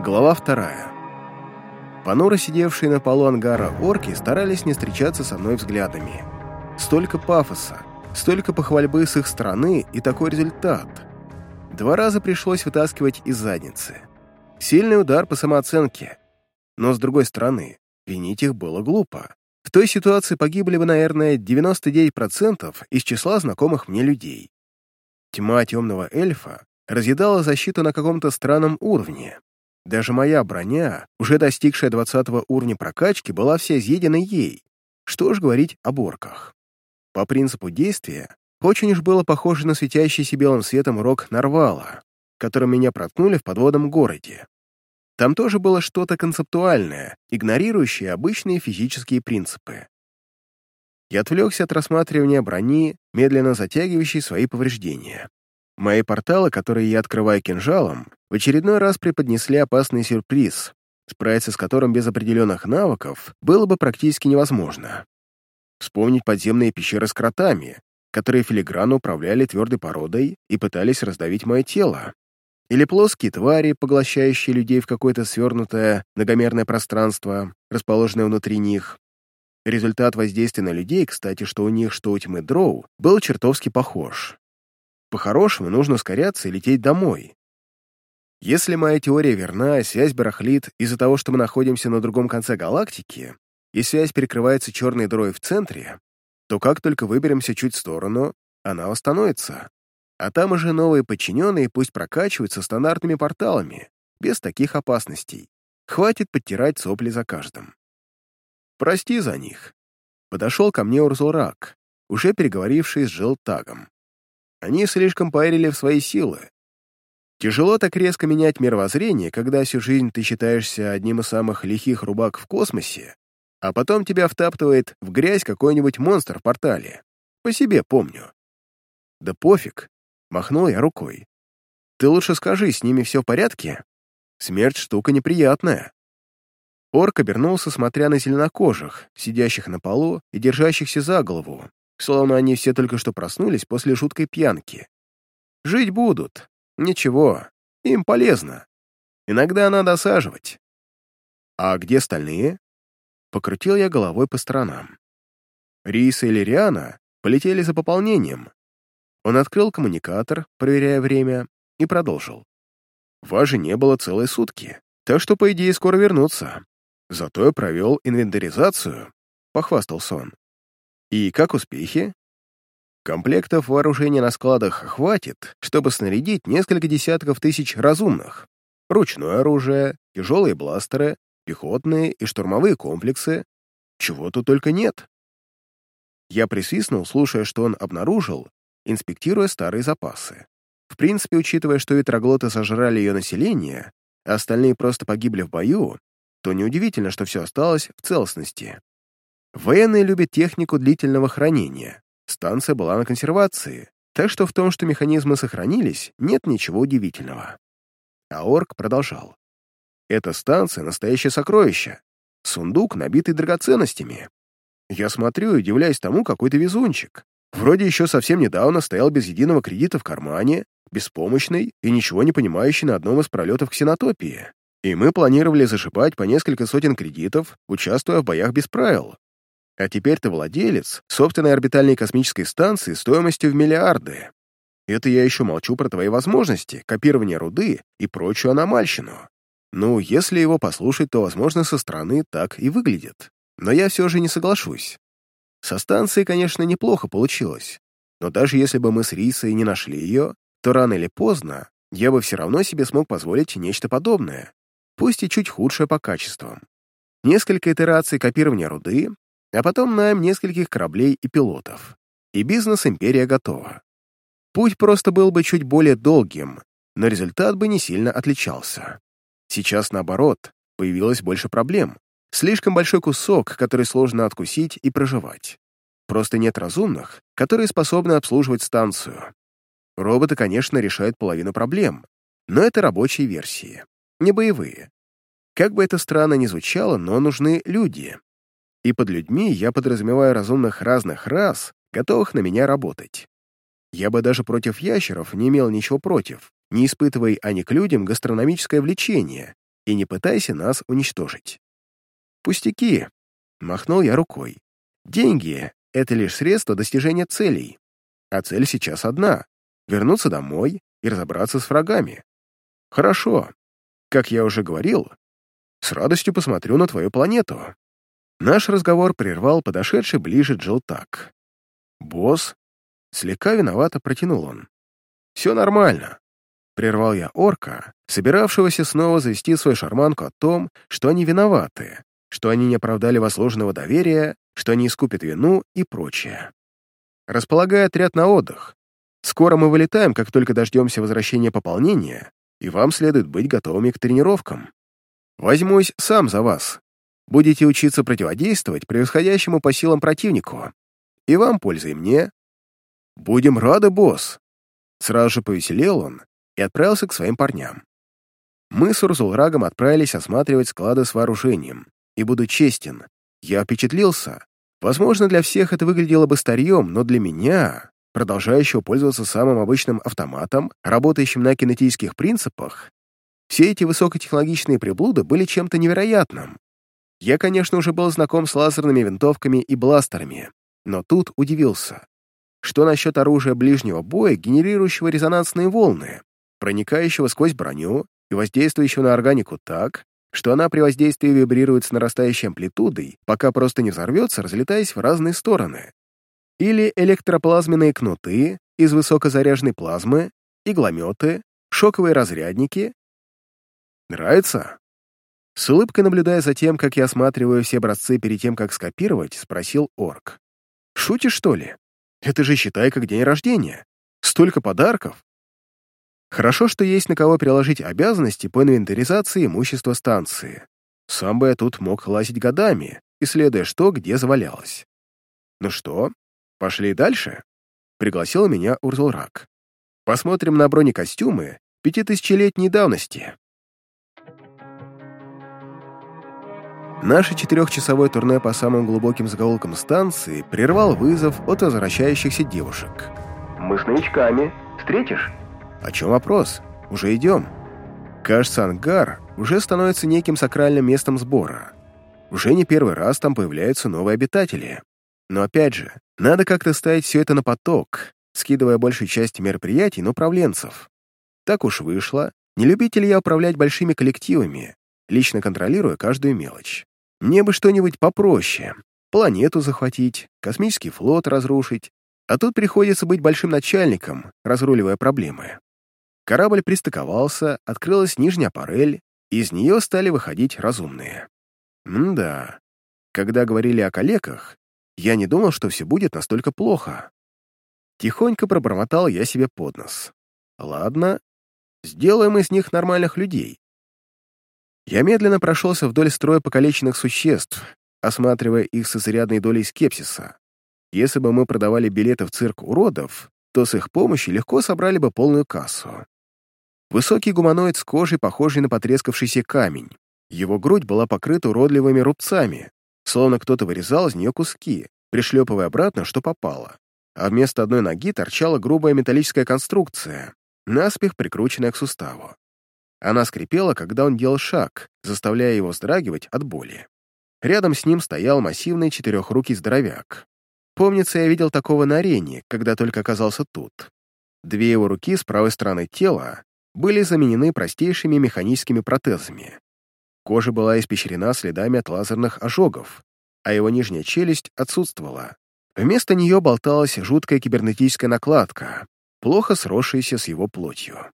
Глава вторая. Понуро сидевшие на полу ангара орки старались не встречаться со мной взглядами. Столько пафоса, столько похвальбы с их стороны и такой результат. Два раза пришлось вытаскивать из задницы. Сильный удар по самооценке. Но, с другой стороны, винить их было глупо. В той ситуации погибли бы, наверное, 99% из числа знакомых мне людей. Тьма темного эльфа разъедала защиту на каком-то странном уровне. Даже моя броня, уже достигшая 20 уровня прокачки, была вся изъедена ей. Что ж говорить о борках. По принципу действия, очень уж было похоже на светящийся белым светом рог Нарвала, которым меня проткнули в подводном городе. Там тоже было что-то концептуальное, игнорирующее обычные физические принципы. Я отвлекся от рассматривания брони, медленно затягивающей свои повреждения. Мои порталы, которые я открываю кинжалом, в очередной раз преподнесли опасный сюрприз, справиться с которым без определенных навыков было бы практически невозможно. Вспомнить подземные пещеры с кротами, которые филигранно управляли твердой породой и пытались раздавить мое тело. Или плоские твари, поглощающие людей в какое-то свернутое многомерное пространство, расположенное внутри них. Результат воздействия на людей, кстати, что у них, что у тьмы дроу, был чертовски похож. По-хорошему, нужно ускоряться и лететь домой. Если моя теория верна, связь барахлит из-за того, что мы находимся на другом конце галактики, и связь перекрывается черной дырой в центре, то как только выберемся чуть в сторону, она восстановится. А там уже новые подчиненные пусть прокачиваются стандартными порталами, без таких опасностей. Хватит подтирать сопли за каждым. Прости за них. Подошел ко мне Урзурак, уже переговоривший с Желтагом. Они слишком поверили в свои силы. Тяжело так резко менять мировоззрение, когда всю жизнь ты считаешься одним из самых лихих рубак в космосе, а потом тебя втаптывает в грязь какой-нибудь монстр в портале. По себе помню. Да пофиг, махнул я рукой. Ты лучше скажи, с ними все в порядке? Смерть штука неприятная. Орк обернулся, смотря на зеленокожих, сидящих на полу и держащихся за голову, словно они все только что проснулись после жуткой пьянки. Жить будут. Ничего, им полезно. Иногда надо осаживать. А где остальные? Покрутил я головой по сторонам. Риса и Лириана полетели за пополнением. Он открыл коммуникатор, проверяя время, и продолжил. Вас же не было целые сутки, так что, по идее, скоро вернутся. Зато я провел инвентаризацию, похвастался он. И как успехи? Комплектов вооружения на складах хватит, чтобы снарядить несколько десятков тысяч разумных. Ручное оружие, тяжелые бластеры, пехотные и штурмовые комплексы. Чего тут только нет. Я присвистнул, слушая, что он обнаружил, инспектируя старые запасы. В принципе, учитывая, что ветроглоты сожрали ее население, а остальные просто погибли в бою, то неудивительно, что все осталось в целостности. Военные любят технику длительного хранения. Станция была на консервации, так что в том, что механизмы сохранились, нет ничего удивительного. А орк продолжал. Эта станция — настоящее сокровище. Сундук, набитый драгоценностями. Я смотрю и удивляюсь тому, какой ты везунчик. Вроде еще совсем недавно стоял без единого кредита в кармане, беспомощный и ничего не понимающий на одном из пролетов ксенотопии. И мы планировали зашибать по несколько сотен кредитов, участвуя в боях без правил. А теперь ты владелец собственной орбитальной космической станции стоимостью в миллиарды. Это я еще молчу про твои возможности, копирование руды и прочую аномальщину. Ну, если его послушать, то, возможно, со стороны так и выглядит. Но я все же не соглашусь. Со станцией, конечно, неплохо получилось. Но даже если бы мы с Рисой не нашли ее, то рано или поздно я бы все равно себе смог позволить нечто подобное пусть и чуть худшее по качествам. Несколько итераций копирования руды, а потом найм нескольких кораблей и пилотов. И бизнес-империя готова. Путь просто был бы чуть более долгим, но результат бы не сильно отличался. Сейчас, наоборот, появилось больше проблем. Слишком большой кусок, который сложно откусить и проживать. Просто нет разумных, которые способны обслуживать станцию. Роботы, конечно, решают половину проблем, но это рабочие версии не боевые. Как бы это странно ни звучало, но нужны люди. И под людьми я подразумеваю разумных разных рас, готовых на меня работать. Я бы даже против ящеров не имел ничего против, не испытывая они к людям гастрономическое влечение, и не пытайся нас уничтожить. Пустяки, махнул я рукой. Деньги — это лишь средство достижения целей. А цель сейчас одна — вернуться домой и разобраться с врагами. Хорошо. Как я уже говорил, с радостью посмотрю на твою планету. Наш разговор прервал подошедший ближе Джилтак. «Босс?» Слегка виновато протянул он. «Все нормально. Прервал я орка, собиравшегося снова завести свою шарманку о том, что они виноваты, что они не оправдали возложенного доверия, что они искупят вину и прочее. Располагая отряд на отдых. Скоро мы вылетаем, как только дождемся возвращения пополнения, и вам следует быть готовыми к тренировкам. Возьмусь сам за вас. Будете учиться противодействовать превосходящему по силам противнику. И вам пользы, и мне. Будем рады, босс. Сразу же повеселел он и отправился к своим парням. Мы с Урзулрагом отправились осматривать склады с вооружением, и буду честен, я впечатлился. Возможно, для всех это выглядело бы старьем, но для меня, продолжающего пользоваться самым обычным автоматом, работающим на кинетических принципах, все эти высокотехнологичные приблуды были чем-то невероятным. Я, конечно, уже был знаком с лазерными винтовками и бластерами, но тут удивился. Что насчет оружия ближнего боя, генерирующего резонансные волны? проникающего сквозь броню и воздействующего на органику так, что она при воздействии вибрирует с нарастающей амплитудой, пока просто не взорвется, разлетаясь в разные стороны. Или электроплазменные кнуты из высокозаряженной плазмы, иглометы, шоковые разрядники. Нравится? С улыбкой наблюдая за тем, как я осматриваю все образцы перед тем, как скопировать, спросил орк. «Шутишь, что ли? Это же считай как день рождения. Столько подарков!» Хорошо, что есть на кого приложить обязанности по инвентаризации имущества станции. Сам бы я тут мог лазить годами, исследуя что, где завалялось. «Ну что, пошли дальше?» — пригласил меня Урзулрак. «Посмотрим на бронекостюмы пятитысячелетней давности». Наше четырехчасовое турне по самым глубоким заголовкам станции прервал вызов от возвращающихся девушек. «Мы с новичками. Встретишь?» О чем вопрос? Уже идем. Кажется, ангар уже становится неким сакральным местом сбора. Уже не первый раз там появляются новые обитатели. Но опять же, надо как-то ставить все это на поток, скидывая большую часть мероприятий на управленцев. Так уж вышло, не любитель я управлять большими коллективами, лично контролируя каждую мелочь. Мне бы что-нибудь попроще. Планету захватить, космический флот разрушить. А тут приходится быть большим начальником, разруливая проблемы. Корабль пристыковался, открылась нижняя парель, и из нее стали выходить разумные. М-да, когда говорили о калеках, я не думал, что все будет настолько плохо. Тихонько пробормотал я себе под нос. Ладно, сделаем из них нормальных людей. Я медленно прошелся вдоль строя покалеченных существ, осматривая их с изрядной долей скепсиса. Если бы мы продавали билеты в цирк уродов, то с их помощью легко собрали бы полную кассу. Высокий гуманоид с кожей, похожий на потрескавшийся камень. Его грудь была покрыта уродливыми рубцами, словно кто-то вырезал из нее куски, пришлепывая обратно, что попало. А вместо одной ноги торчала грубая металлическая конструкция, наспех прикрученная к суставу. Она скрипела, когда он делал шаг, заставляя его вздрагивать от боли. Рядом с ним стоял массивный четырехрукий здоровяк. Помнится, я видел такого на арене, когда только оказался тут. Две его руки с правой стороны тела были заменены простейшими механическими протезами. Кожа была испещрена следами от лазерных ожогов, а его нижняя челюсть отсутствовала. Вместо нее болталась жуткая кибернетическая накладка, плохо сросшаяся с его плотью.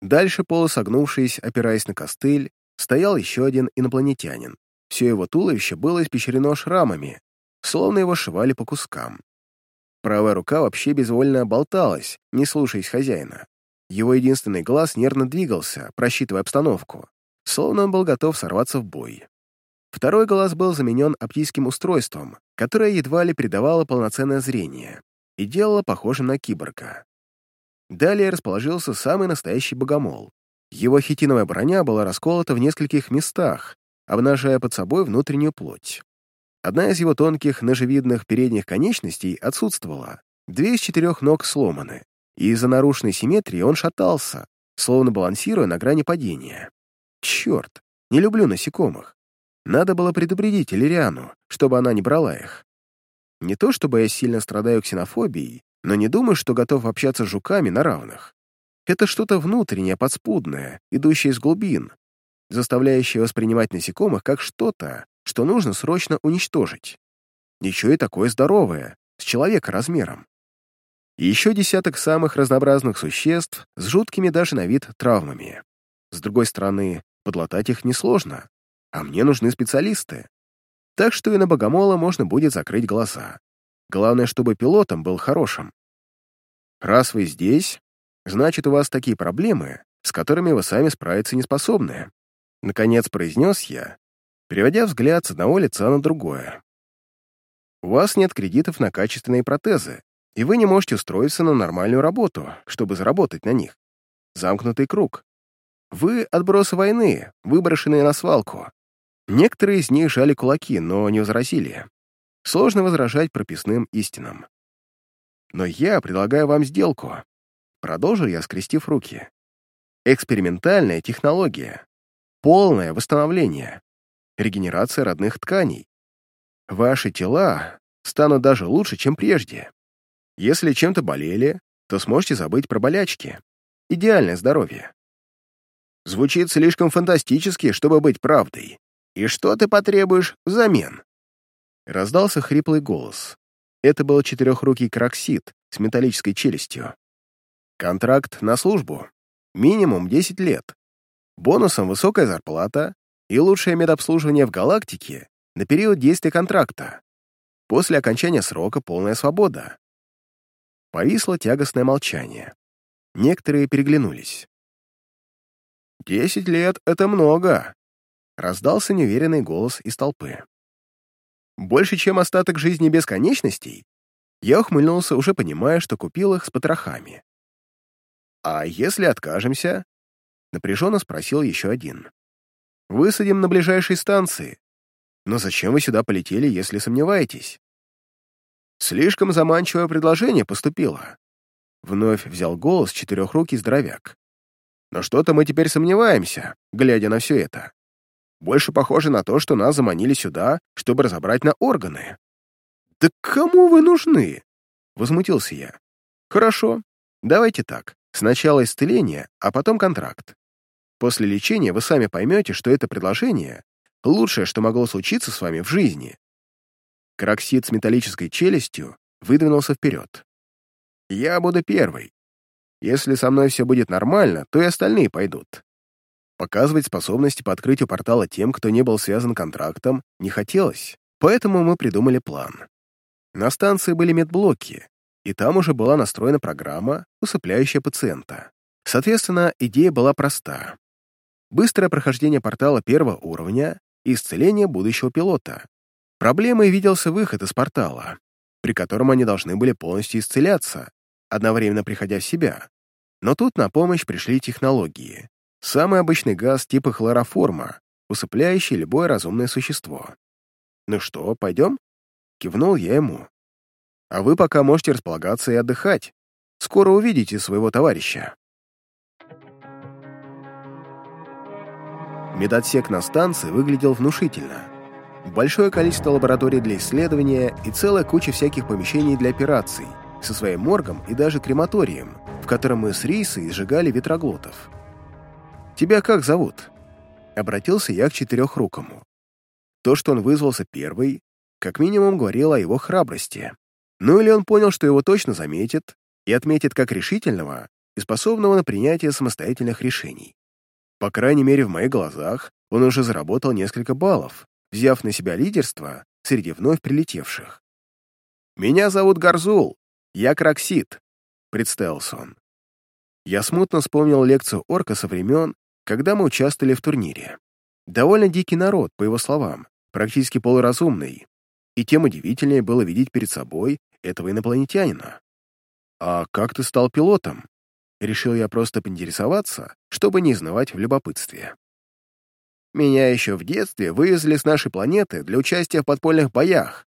Дальше, полусогнувшись, опираясь на костыль, стоял еще один инопланетянин. Все его туловище было испещрено шрамами, словно его сшивали по кускам. Правая рука вообще безвольно болталась, не слушаясь хозяина. Его единственный глаз нервно двигался, просчитывая обстановку, словно он был готов сорваться в бой. Второй глаз был заменен оптическим устройством, которое едва ли придавало полноценное зрение и делало похожим на киборга. Далее расположился самый настоящий богомол. Его хитиновая броня была расколота в нескольких местах, обнажая под собой внутреннюю плоть. Одна из его тонких ножевидных передних конечностей отсутствовала, две из четырех ног сломаны, и из-за нарушенной симметрии он шатался, словно балансируя на грани падения. Черт! не люблю насекомых. Надо было предупредить Иллириану, чтобы она не брала их. Не то чтобы я сильно страдаю ксенофобией, но не думаю, что готов общаться с жуками на равных. Это что-то внутреннее, подспудное, идущее из глубин, заставляющее воспринимать насекомых как что-то, что нужно срочно уничтожить. Еще и такое здоровое, с человека размером. И еще десяток самых разнообразных существ с жуткими даже на вид травмами. С другой стороны, подлатать их несложно, а мне нужны специалисты. Так что и на богомола можно будет закрыть глаза. Главное, чтобы пилотом был хорошим. Раз вы здесь, значит, у вас такие проблемы, с которыми вы сами справиться не способны. Наконец произнес я, переводя взгляд с одного лица на другое. У вас нет кредитов на качественные протезы, и вы не можете устроиться на нормальную работу, чтобы заработать на них. Замкнутый круг. Вы — отбросы войны, выброшенные на свалку. Некоторые из них жали кулаки, но не возразили. Сложно возражать прописным истинам. Но я предлагаю вам сделку. Продолжил я, скрестив руки. Экспериментальная технология. Полное восстановление. Регенерация родных тканей. Ваши тела станут даже лучше, чем прежде. Если чем-то болели, то сможете забыть про болячки. Идеальное здоровье. Звучит слишком фантастически, чтобы быть правдой. И что ты потребуешь взамен? Раздался хриплый голос. Это был четырехрукий кроксид с металлической челюстью. Контракт на службу. Минимум 10 лет. Бонусом высокая зарплата и лучшее медобслуживание в галактике на период действия контракта. После окончания срока полная свобода. Повисло тягостное молчание. Некоторые переглянулись. «Десять лет — это много!» — раздался неуверенный голос из толпы. «Больше, чем остаток жизни бесконечностей?» Я ухмыльнулся, уже понимая, что купил их с потрохами. «А если откажемся?» — напряженно спросил еще один. «Высадим на ближайшей станции. Но зачем вы сюда полетели, если сомневаетесь? Слишком заманчивое предложение поступило. Вновь взял голос четырехрукий здоровяк. Но что-то мы теперь сомневаемся, глядя на все это. Больше похоже на то, что нас заманили сюда, чтобы разобрать на органы. «Да кому вы нужны?» — возмутился я. «Хорошо, давайте так. Сначала исцеление, а потом контракт. После лечения вы сами поймете, что это предложение Лучшее, что могло случиться с вами в жизни. Кроксид с металлической челюстью выдвинулся вперед. Я буду первый. Если со мной все будет нормально, то и остальные пойдут. Показывать способности по открытию портала тем, кто не был связан контрактом, не хотелось, поэтому мы придумали план. На станции были медблоки, и там уже была настроена программа, усыпляющая пациента. Соответственно, идея была проста. Быстрое прохождение портала первого уровня и исцеление будущего пилота. Проблемой виделся выход из портала, при котором они должны были полностью исцеляться, одновременно приходя в себя. Но тут на помощь пришли технологии. Самый обычный газ типа хлороформа, усыпляющий любое разумное существо. «Ну что, пойдем?» — кивнул я ему. «А вы пока можете располагаться и отдыхать. Скоро увидите своего товарища». Медотсек на станции выглядел внушительно. Большое количество лабораторий для исследования и целая куча всяких помещений для операций, со своим моргом и даже крематорием, в котором мы с Рисой сжигали ветроглотов. «Тебя как зовут?» Обратился я к четырехрукому. То, что он вызвался первый, как минимум говорило о его храбрости. Ну или он понял, что его точно заметит и отметит как решительного и способного на принятие самостоятельных решений. По крайней мере, в моих глазах он уже заработал несколько баллов, взяв на себя лидерство среди вновь прилетевших. «Меня зовут Гарзул, я Краксит», — представился он. Я смутно вспомнил лекцию Орка со времен, когда мы участвовали в турнире. Довольно дикий народ, по его словам, практически полуразумный, и тем удивительнее было видеть перед собой этого инопланетянина. «А как ты стал пилотом?» Решил я просто поинтересоваться, чтобы не изнывать в любопытстве. Меня еще в детстве вывезли с нашей планеты для участия в подпольных боях.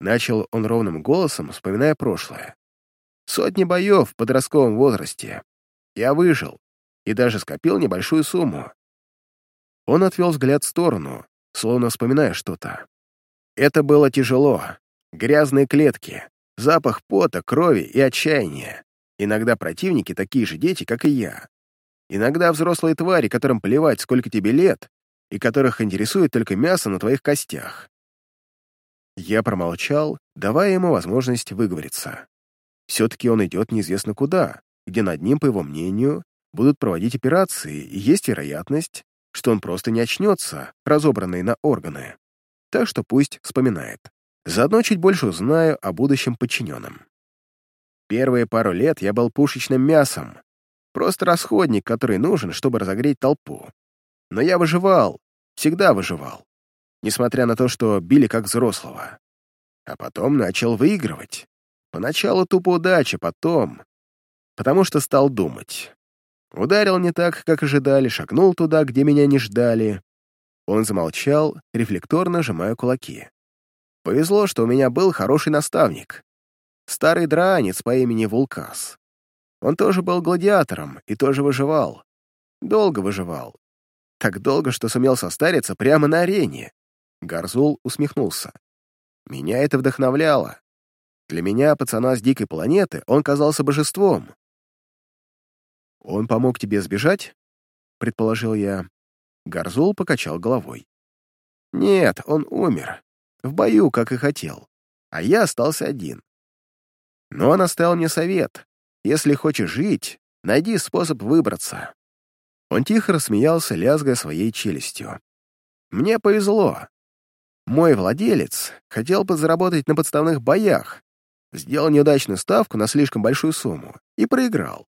Начал он ровным голосом, вспоминая прошлое. Сотни боев в подростковом возрасте. Я выжил и даже скопил небольшую сумму. Он отвел взгляд в сторону, словно вспоминая что-то. Это было тяжело. Грязные клетки, запах пота, крови и отчаяния. Иногда противники такие же дети, как и я. Иногда взрослые твари, которым плевать, сколько тебе лет, и которых интересует только мясо на твоих костях. Я промолчал, давая ему возможность выговориться. Все-таки он идет неизвестно куда, где над ним, по его мнению, будут проводить операции, и есть вероятность, что он просто не очнется, разобранный на органы. Так что пусть вспоминает. Заодно чуть больше узнаю о будущем подчиненном. Первые пару лет я был пушечным мясом, просто расходник, который нужен, чтобы разогреть толпу. Но я выживал, всегда выживал, несмотря на то, что били как взрослого. А потом начал выигрывать. Поначалу тупо удача, потом... Потому что стал думать. Ударил не так, как ожидали, шагнул туда, где меня не ждали. Он замолчал, рефлекторно сжимая кулаки. Повезло, что у меня был хороший наставник. Старый дранец по имени Вулкас. Он тоже был гладиатором и тоже выживал. Долго выживал. Так долго, что сумел состариться прямо на арене. Гарзул усмехнулся. Меня это вдохновляло. Для меня, пацана с дикой планеты, он казался божеством. «Он помог тебе сбежать?» — предположил я. Гарзул покачал головой. «Нет, он умер. В бою, как и хотел. А я остался один. Но он оставил мне совет. Если хочешь жить, найди способ выбраться». Он тихо рассмеялся, лязгая своей челюстью. «Мне повезло. Мой владелец хотел подзаработать на подставных боях, сделал неудачную ставку на слишком большую сумму и проиграл.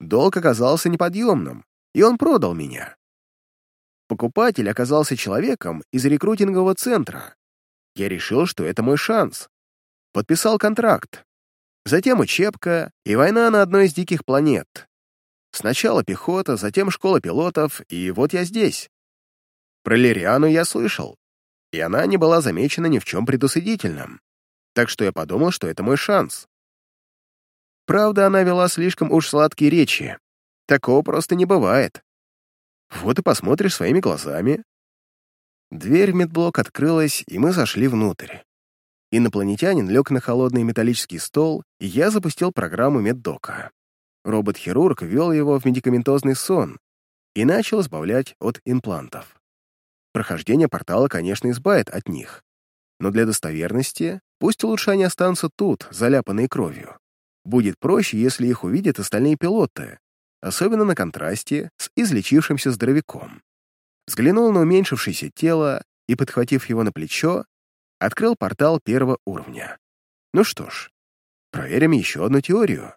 Долг оказался неподъемным, и он продал меня. Покупатель оказался человеком из рекрутингового центра. Я решил, что это мой шанс. Подписал контракт. Затем учебка и война на одной из диких планет. Сначала пехота, затем школа пилотов, и вот я здесь. Про Лириану я слышал, и она не была замечена ни в чем предусудительном. Так что я подумал, что это мой шанс. Правда, она вела слишком уж сладкие речи. Такого просто не бывает. Вот и посмотришь своими глазами. Дверь в медблок открылась, и мы зашли внутрь. Инопланетянин лег на холодный металлический стол, и я запустил программу меддока. Робот-хирург ввел его в медикаментозный сон и начал избавлять от имплантов. Прохождение портала, конечно, избавит от них, но для достоверности пусть лучше они останутся тут, заляпанные кровью. Будет проще, если их увидят остальные пилоты, особенно на контрасте с излечившимся здоровяком. Взглянул на уменьшившееся тело и, подхватив его на плечо, открыл портал первого уровня. Ну что ж, проверим еще одну теорию.